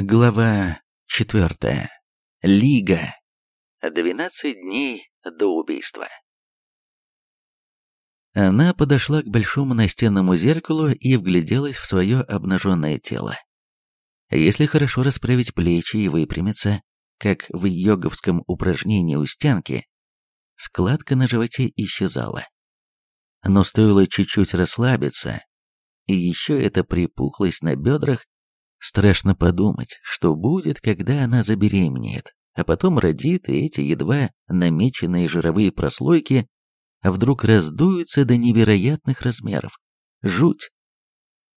Глава четвертая. Лига. 12 дней до убийства. Она подошла к большому настенному зеркалу и вгляделась в свое обнаженное тело. Если хорошо расправить плечи и выпрямиться, как в йоговском упражнении у стенки, складка на животе исчезала. Но стоило чуть-чуть расслабиться, и еще эта припухлость на бедрах Страшно подумать, что будет, когда она забеременеет, а потом родит, и эти едва намеченные жировые прослойки вдруг раздуются до невероятных размеров. Жуть!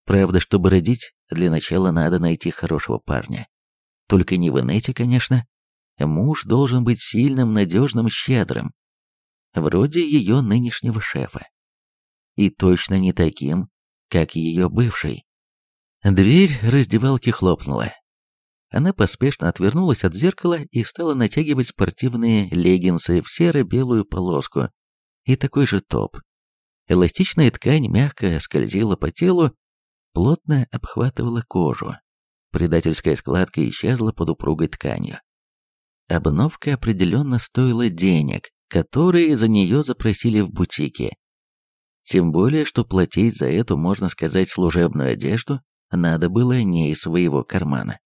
Правда, чтобы родить, для начала надо найти хорошего парня. Только не в инете, конечно. Муж должен быть сильным, надежным, щедрым. Вроде ее нынешнего шефа. И точно не таким, как ее бывший. Дверь раздевалки хлопнула. Она поспешно отвернулась от зеркала и стала натягивать спортивные леггинсы в серо-белую полоску и такой же топ. Эластичная ткань мягко скользила по телу, плотно обхватывала кожу. Предательская складка исчезла под упругой тканью. Обновка определенно стоила денег, которые за нее запросили в бутике. Тем более, что платить за эту, можно сказать, служебную одежду надо было не из своего кармана.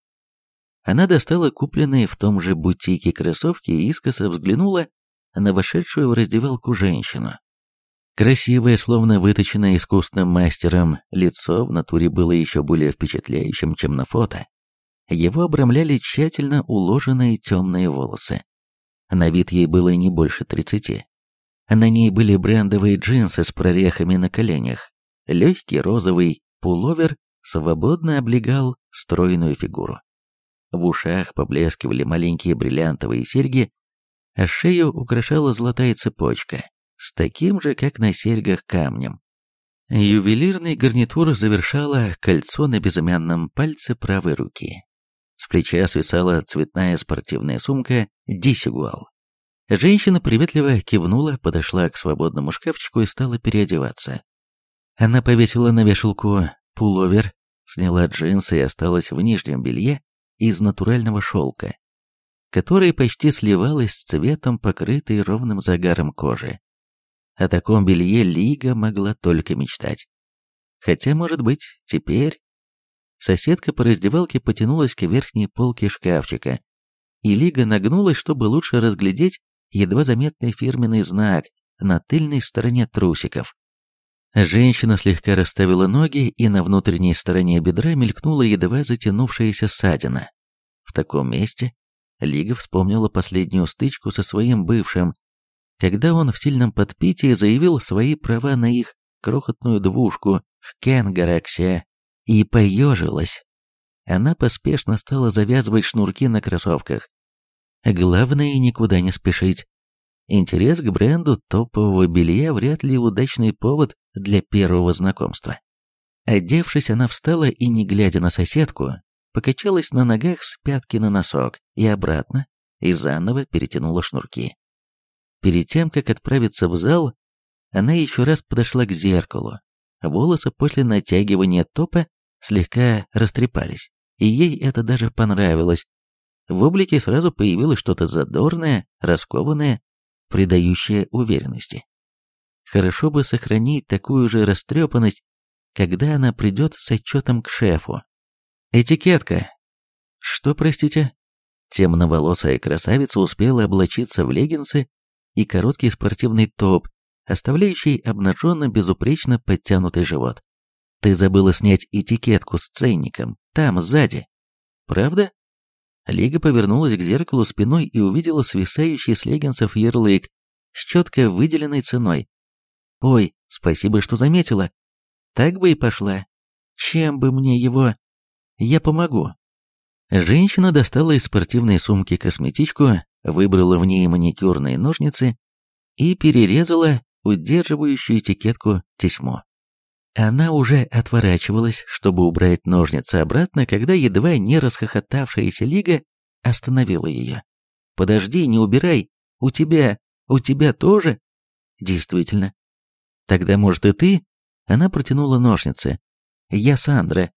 Она достала купленные в том же бутике кроссовки и искоса взглянула на вошедшую в раздевалку женщину. Красивое, словно выточенное искусным мастером, лицо в натуре было еще более впечатляющим, чем на фото. Его обрамляли тщательно уложенные темные волосы. На вид ей было не больше тридцати. На ней были брендовые джинсы с прорехами на коленях, легкий розовый пуловер свободно облегал стройную фигуру. В ушах поблескивали маленькие бриллиантовые серьги, а шею украшала золотая цепочка, с таким же, как на серьгах, камнем. Ювелирный гарнитур завершало кольцо на безымянном пальце правой руки. С плеча свисала цветная спортивная сумка «Дисигуал». Женщина приветливо кивнула, подошла к свободному шкафчику и стала переодеваться. Она повесила на вешалку пуловер, сняла джинсы и осталась в нижнем белье из натурального шелка, которое почти сливалось с цветом покрытой ровным загаром кожи. О таком белье Лига могла только мечтать. Хотя, может быть, теперь... Соседка по раздевалке потянулась к верхней полке шкафчика, и Лига нагнулась, чтобы лучше разглядеть едва заметный фирменный знак на тыльной стороне трусиков. Женщина слегка расставила ноги, и на внутренней стороне бедра мелькнула едва затянувшаяся ссадина. В таком месте Лига вспомнила последнюю стычку со своим бывшим, когда он в сильном подпитии заявил свои права на их крохотную двушку в Кенгараксе и поежилась. Она поспешно стала завязывать шнурки на кроссовках. Главное, никуда не спешить. Интерес к бренду топового белья вряд ли удачный повод для первого знакомства. Одевшись, она встала и, не глядя на соседку, покачалась на ногах с пятки на носок и обратно, и заново перетянула шнурки. Перед тем, как отправиться в зал, она еще раз подошла к зеркалу. Волосы после натягивания топа слегка растрепались, и ей это даже понравилось. В облике сразу появилось что-то задорное, раскованное, придающее уверенности. Хорошо бы сохранить такую же растрепанность, когда она придет с отчетом к шефу. Этикетка. Что, простите? Темноволосая красавица успела облачиться в леггинсы и короткий спортивный топ, оставляющий обнаженно безупречно подтянутый живот. Ты забыла снять этикетку с ценником, там, сзади. Правда? Лига повернулась к зеркалу спиной и увидела свисающий с леггинсов ярлык с четко выделенной ценой. «Ой, спасибо, что заметила. Так бы и пошла. Чем бы мне его...» «Я помогу». Женщина достала из спортивной сумки косметичку, выбрала в ней маникюрные ножницы и перерезала удерживающую этикетку тесьму. Она уже отворачивалась, чтобы убрать ножницы обратно, когда едва не расхохотавшаяся Лига остановила ее. «Подожди, не убирай! У тебя... у тебя тоже?» «Действительно». «Тогда, может, и ты?» Она протянула ножницы. «Я Сандра».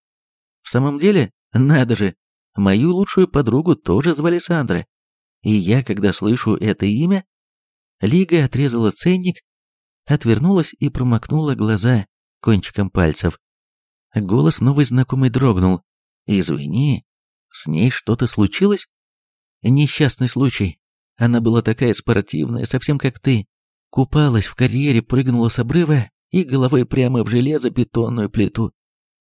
«В самом деле, надо же! Мою лучшую подругу тоже звали Сандра. И я, когда слышу это имя...» Лига отрезала ценник, отвернулась и промокнула глаза кончиком пальцев. Голос новый знакомый дрогнул. «Извини, с ней что-то случилось?» «Несчастный случай. Она была такая спортивная, совсем как ты. Купалась в карьере, прыгнула с обрыва и головой прямо в железобетонную плиту.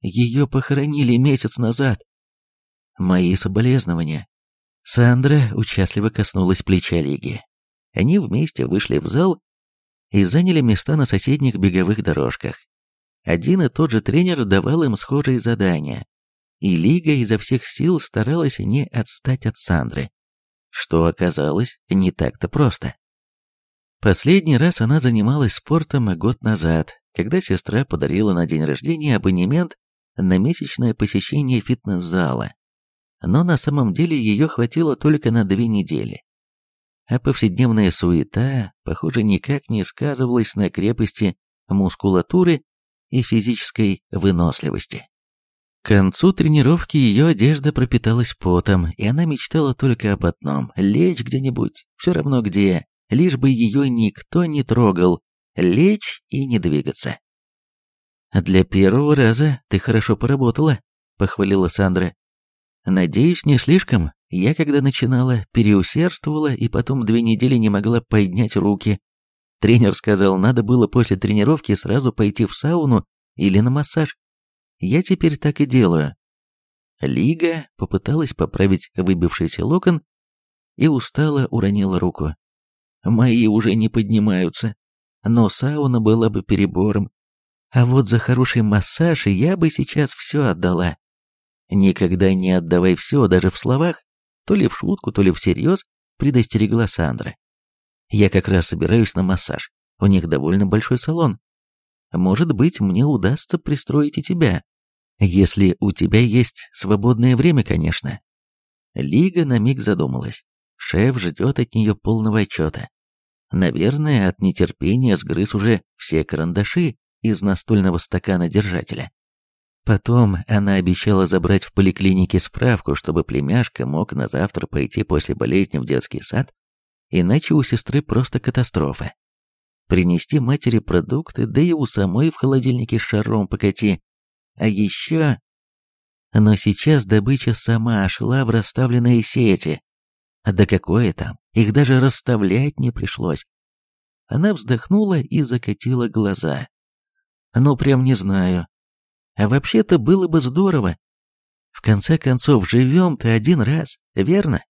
Ее похоронили месяц назад. Мои соболезнования. Сандра участливо коснулась плеча Лиги. Они вместе вышли в зал и заняли места на соседних беговых дорожках. Один и тот же тренер давал им схожие задания, и Лига изо всех сил старалась не отстать от Сандры, что оказалось не так-то просто. Последний раз она занималась спортом год назад, когда сестра подарила на день рождения абонемент на месячное посещение фитнес-зала. Но на самом деле ее хватило только на две недели. А повседневная суета, похоже, никак не сказывалась на крепости мускулатуры и физической выносливости. К концу тренировки ее одежда пропиталась потом, и она мечтала только об одном – лечь где-нибудь, все равно где, лишь бы ее никто не трогал, лечь и не двигаться. «Для первого раза ты хорошо поработала», – похвалила Сандра. «Надеюсь, не слишком. Я, когда начинала, переусердствовала и потом две недели не могла поднять руки. Тренер сказал, надо было после тренировки сразу пойти в сауну или на массаж. Я теперь так и делаю. Лига попыталась поправить выбившийся локон и устало уронила руку. Мои уже не поднимаются, но сауна была бы перебором. А вот за хороший массаж я бы сейчас все отдала. Никогда не отдавай все, даже в словах, то ли в шутку, то ли всерьез, предостерегла Сандра. Я как раз собираюсь на массаж. У них довольно большой салон. Может быть, мне удастся пристроить и тебя. Если у тебя есть свободное время, конечно. Лига на миг задумалась. Шеф ждет от нее полного отчета. Наверное, от нетерпения сгрыз уже все карандаши из настольного стакана держателя. Потом она обещала забрать в поликлинике справку, чтобы племяшка мог на завтра пойти после болезни в детский сад иначе у сестры просто катастрофа. Принести матери продукты, да и у самой в холодильнике шаром покати. А еще... Но сейчас добыча сама шла в расставленные сети. А да какое там, их даже расставлять не пришлось. Она вздохнула и закатила глаза. Ну, прям не знаю. А вообще-то было бы здорово. В конце концов, живем-то один раз, верно?